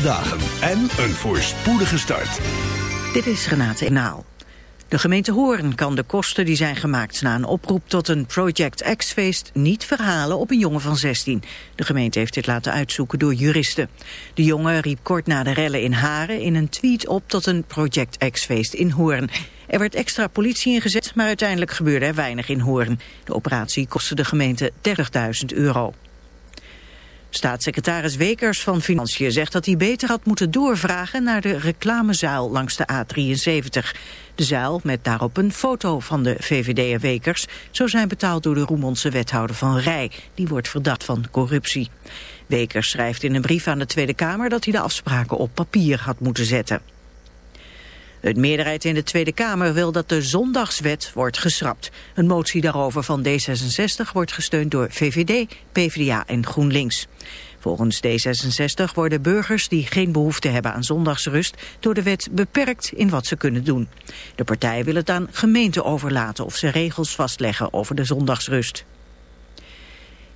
dagen en een voorspoedige start. Dit is Renate Enaal. De gemeente Hoorn kan de kosten die zijn gemaakt na een oproep tot een Project X-feest niet verhalen op een jongen van 16. De gemeente heeft dit laten uitzoeken door juristen. De jongen riep kort na de rellen in Haren in een tweet op tot een Project X-feest in Hoorn. Er werd extra politie ingezet, maar uiteindelijk gebeurde er weinig in Hoorn. De operatie kostte de gemeente 30.000 euro. Staatssecretaris Wekers van Financiën zegt dat hij beter had moeten doorvragen naar de reclamezuil langs de A73. De zuil met daarop een foto van de VVD'er Wekers zou zijn betaald door de Roermondse wethouder van Rij. Die wordt verdacht van corruptie. Wekers schrijft in een brief aan de Tweede Kamer dat hij de afspraken op papier had moeten zetten. Het meerderheid in de Tweede Kamer wil dat de zondagswet wordt geschrapt. Een motie daarover van D66 wordt gesteund door VVD, PvdA en GroenLinks. Volgens D66 worden burgers die geen behoefte hebben aan zondagsrust door de wet beperkt in wat ze kunnen doen. De partij wil het aan gemeenten overlaten of ze regels vastleggen over de zondagsrust.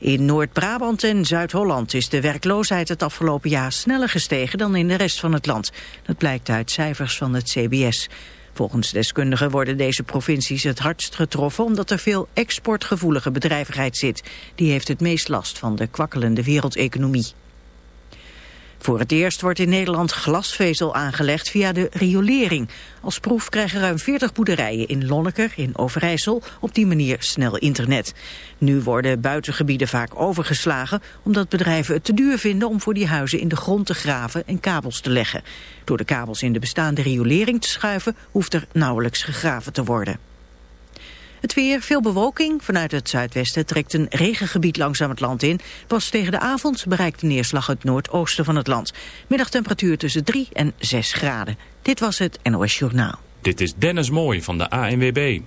In Noord-Brabant en Zuid-Holland is de werkloosheid het afgelopen jaar sneller gestegen dan in de rest van het land. Dat blijkt uit cijfers van het CBS. Volgens deskundigen worden deze provincies het hardst getroffen omdat er veel exportgevoelige bedrijvigheid zit. Die heeft het meest last van de kwakkelende wereldeconomie. Voor het eerst wordt in Nederland glasvezel aangelegd via de riolering. Als proef krijgen ruim 40 boerderijen in Lonneker in Overijssel op die manier snel internet. Nu worden buitengebieden vaak overgeslagen omdat bedrijven het te duur vinden om voor die huizen in de grond te graven en kabels te leggen. Door de kabels in de bestaande riolering te schuiven hoeft er nauwelijks gegraven te worden. Het weer, veel bewolking. Vanuit het zuidwesten trekt een regengebied langzaam het land in. Pas tegen de avond bereikt de neerslag het noordoosten van het land. Middagtemperatuur tussen 3 en 6 graden. Dit was het NOS Journaal. Dit is Dennis Mooi van de ANWB.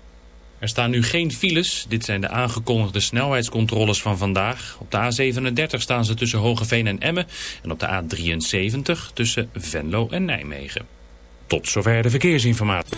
Er staan nu geen files. Dit zijn de aangekondigde snelheidscontroles van vandaag. Op de A37 staan ze tussen Hogeveen en Emmen. En op de A73 tussen Venlo en Nijmegen. Tot zover de verkeersinformatie.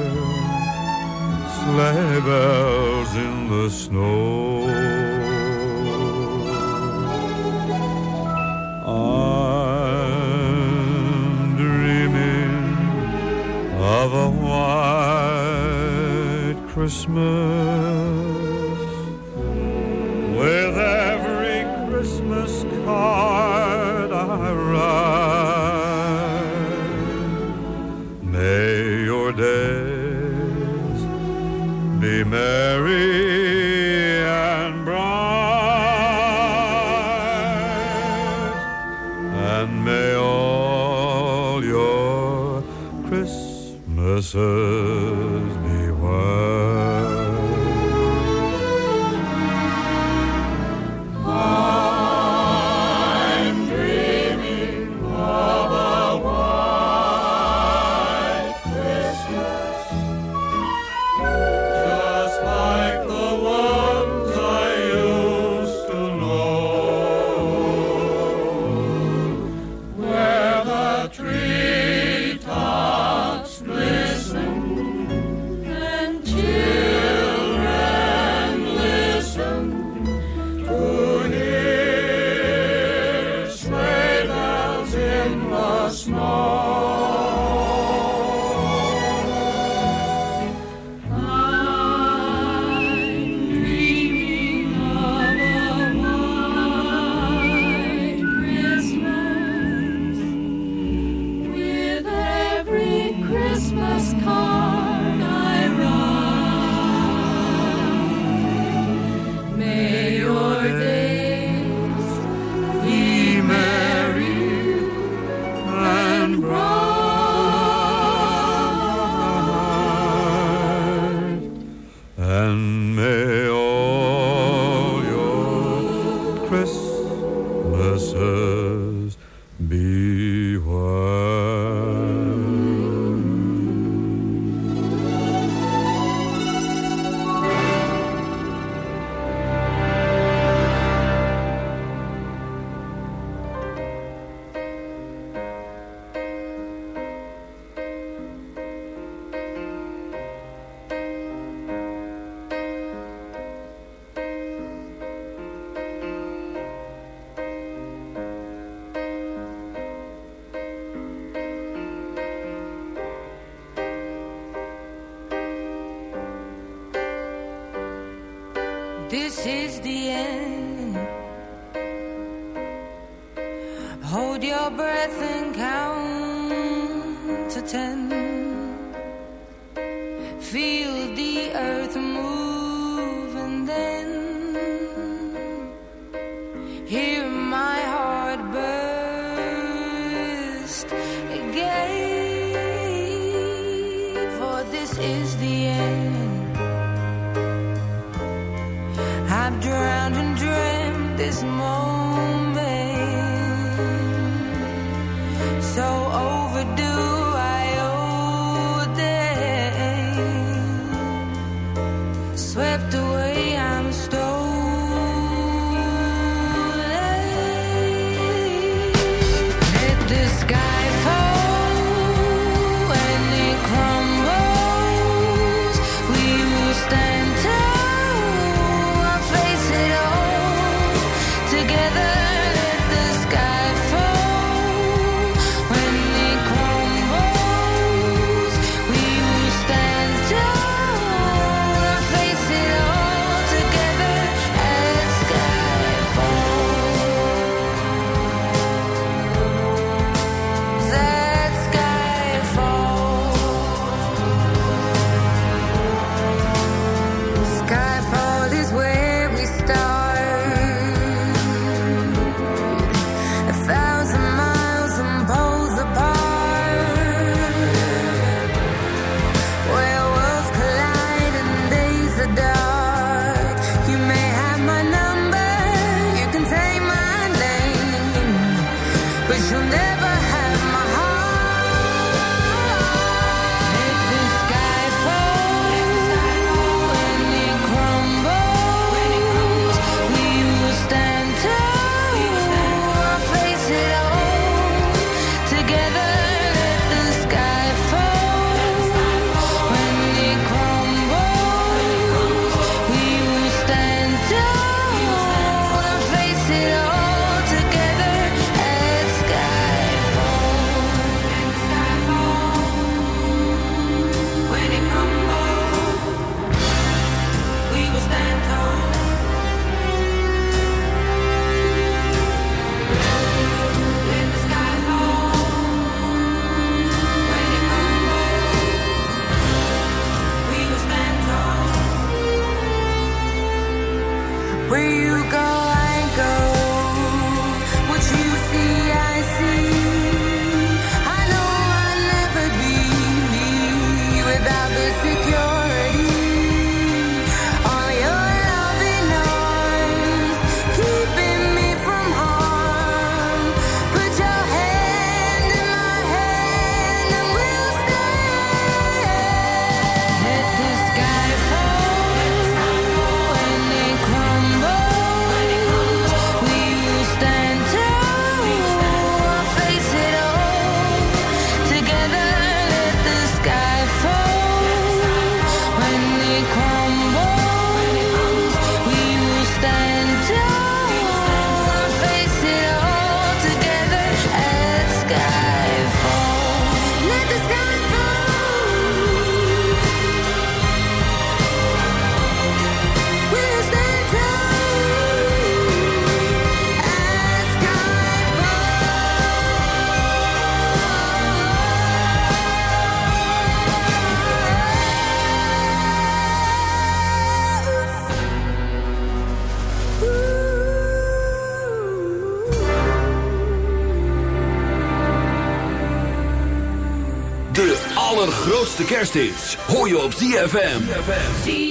sleigh bells in the snow. I'm dreaming of a white Christmas kerst hoor je op. ZFM.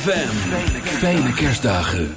Fijne kerstdagen.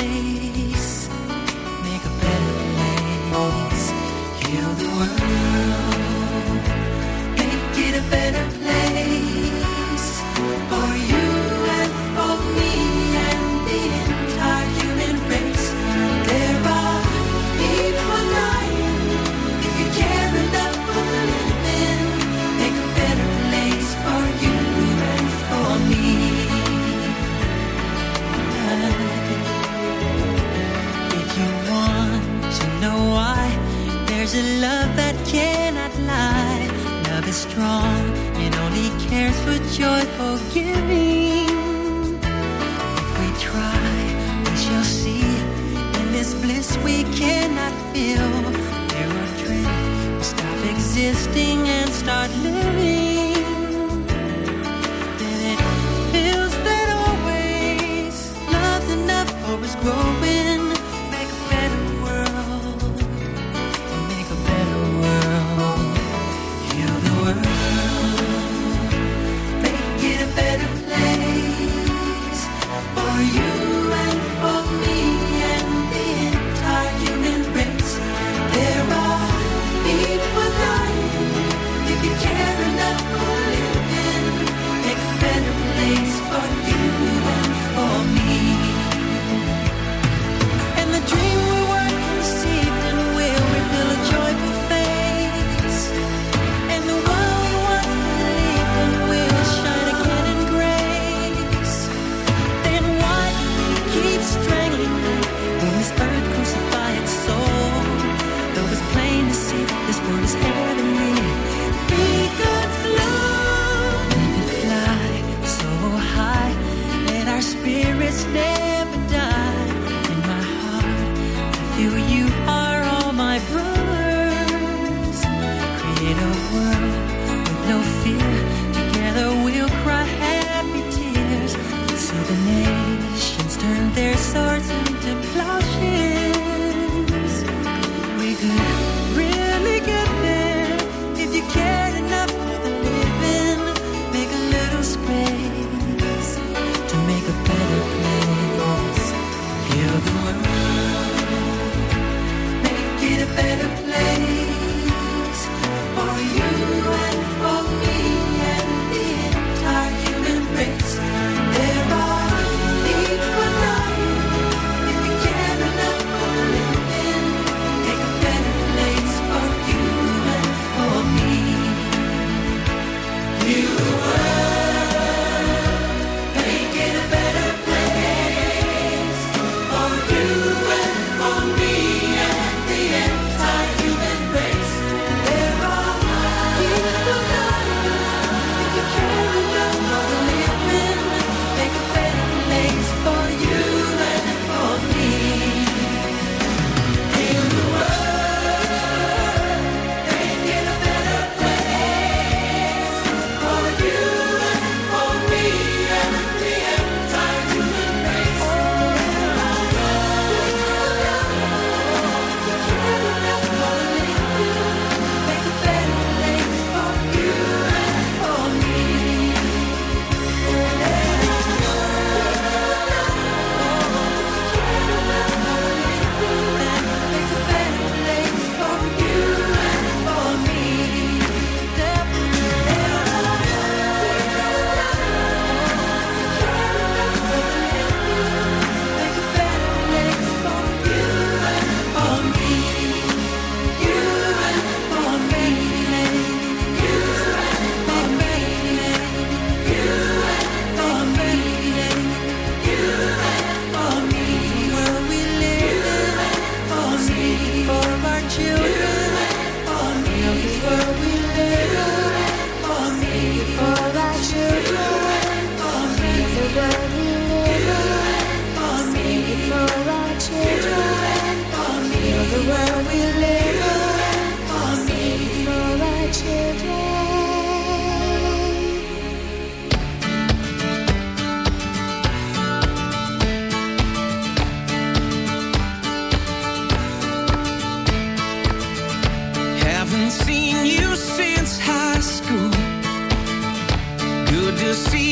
see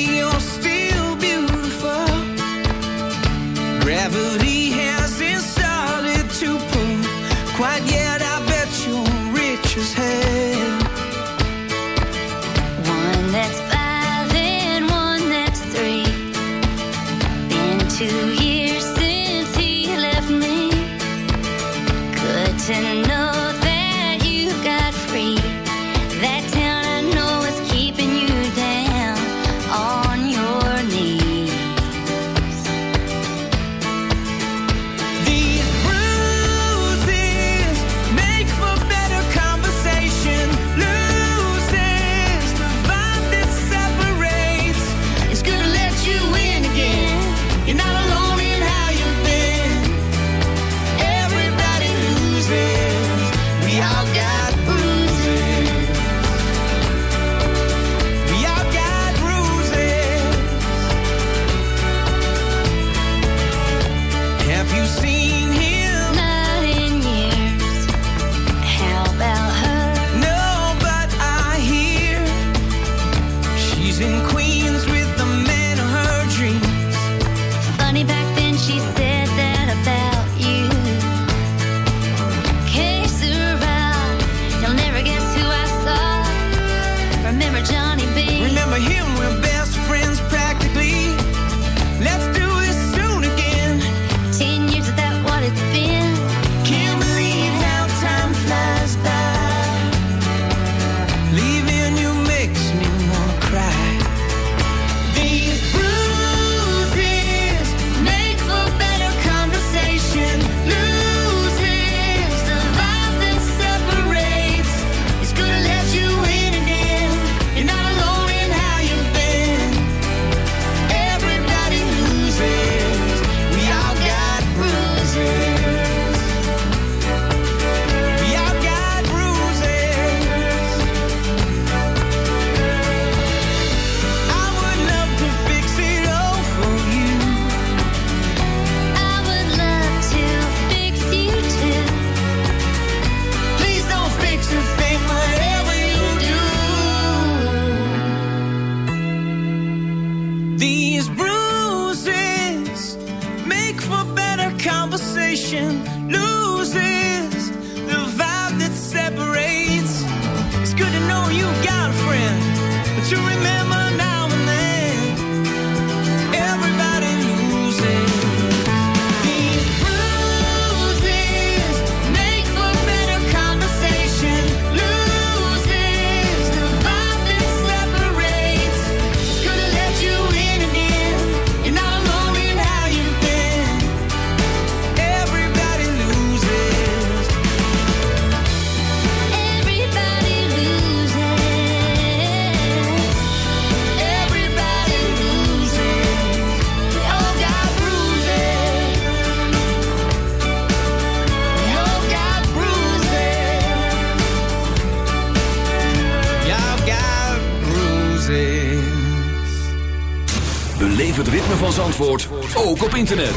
op internet.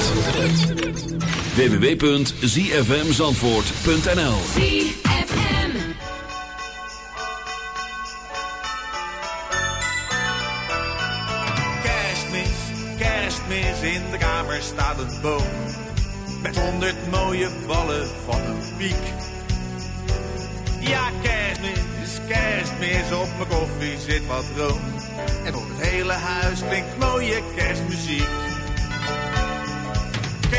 www.zfmzandvoort.nl ZFM. Kerstmis, kerstmis, in de kamer staat een boom. Met honderd mooie ballen van een piek. Ja, kerstmis, kerstmis, op mijn koffie zit wat room. En door het hele huis klinkt mooie kerstmuziek.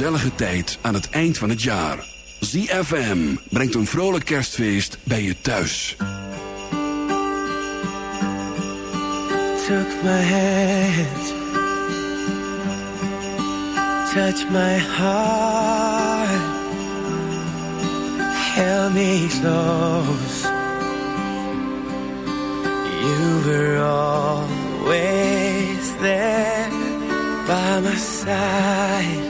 gezellige tijd aan het eind van het jaar. ZFM brengt een vrolijk kerstfeest bij je thuis. Took my hand, touched my heart, held me close. You were always there by my side,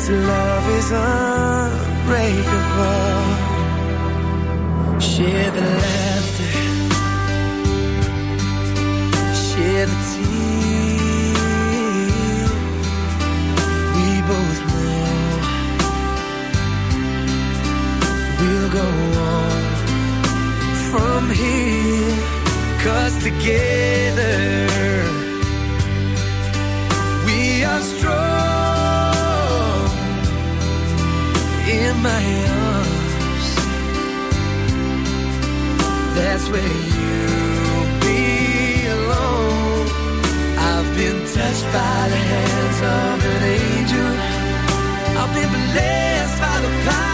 This love is unbreakable. Share the laughter, share the tears. We both know we'll go on from together my arms. That's where you belong. I've been touched by the hands of an angel. I've been blessed by the power.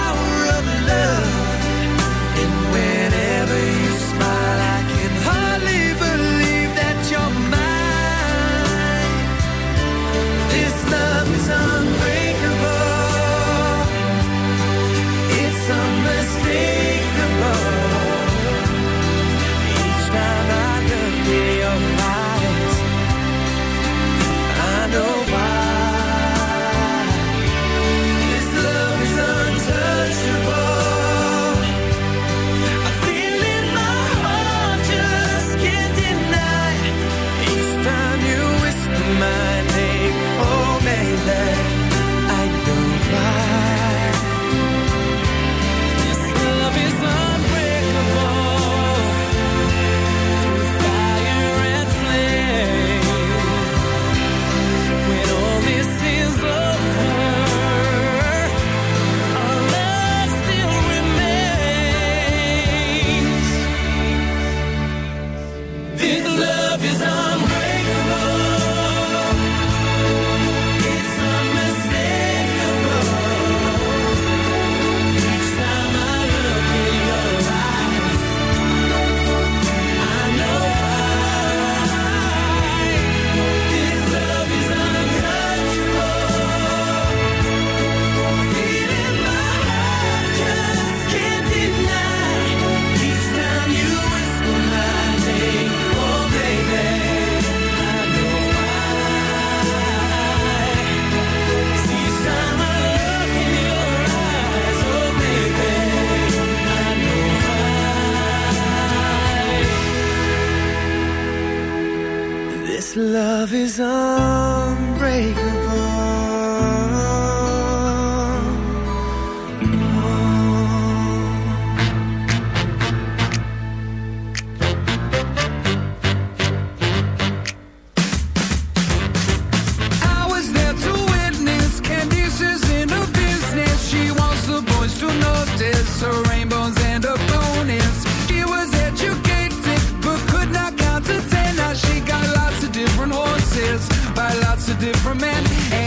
different man.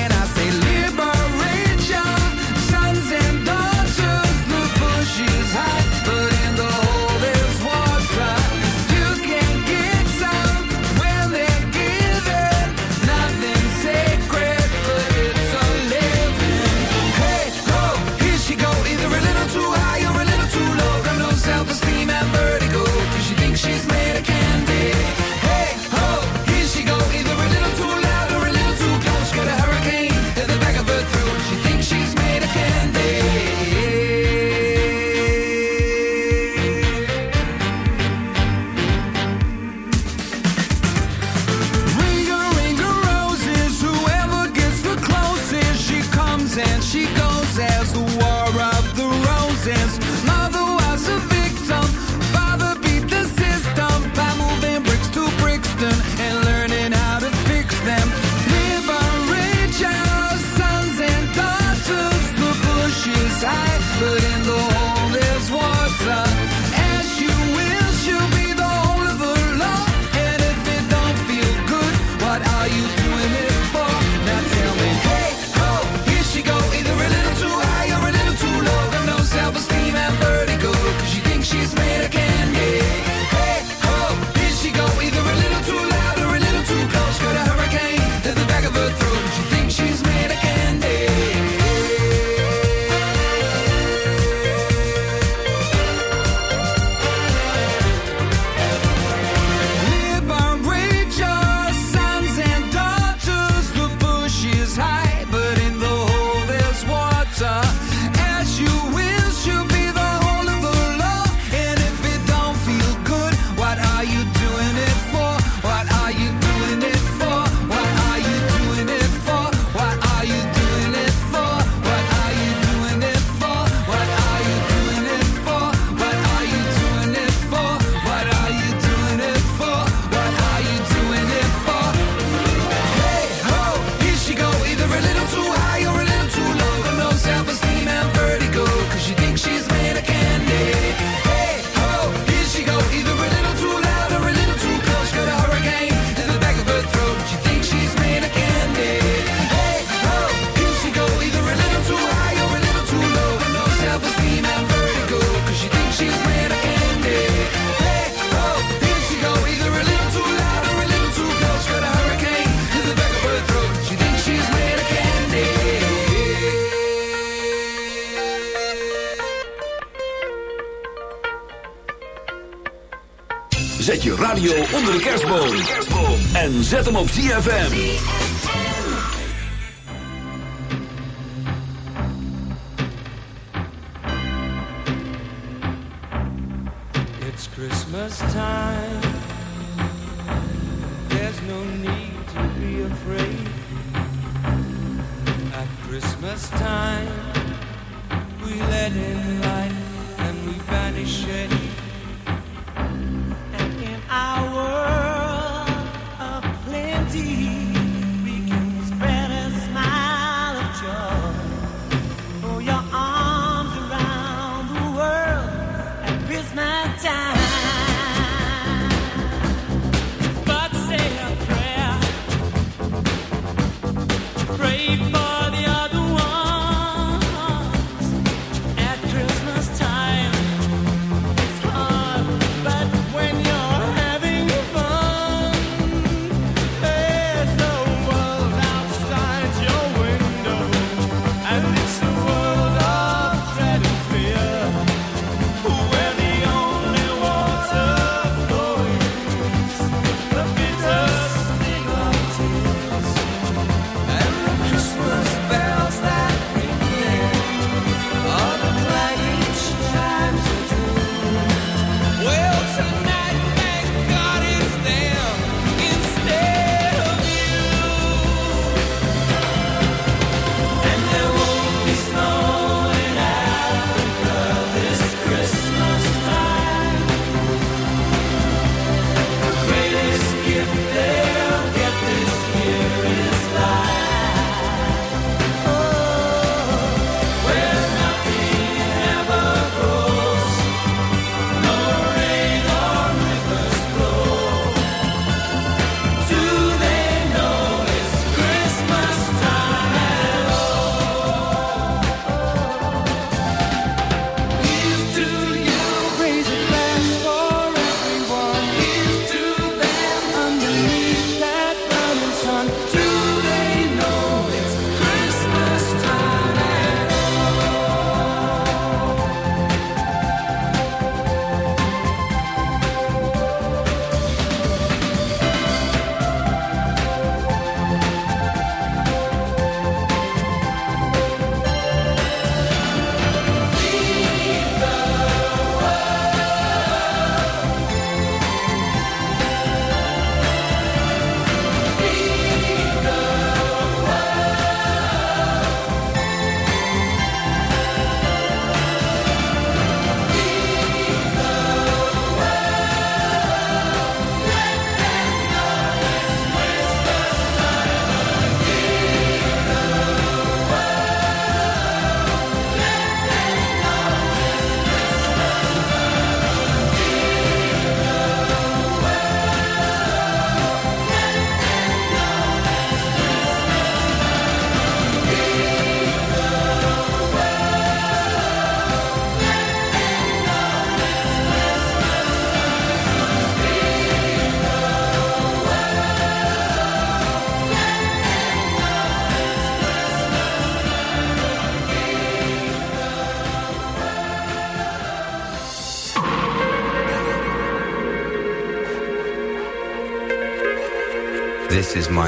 op ZFM.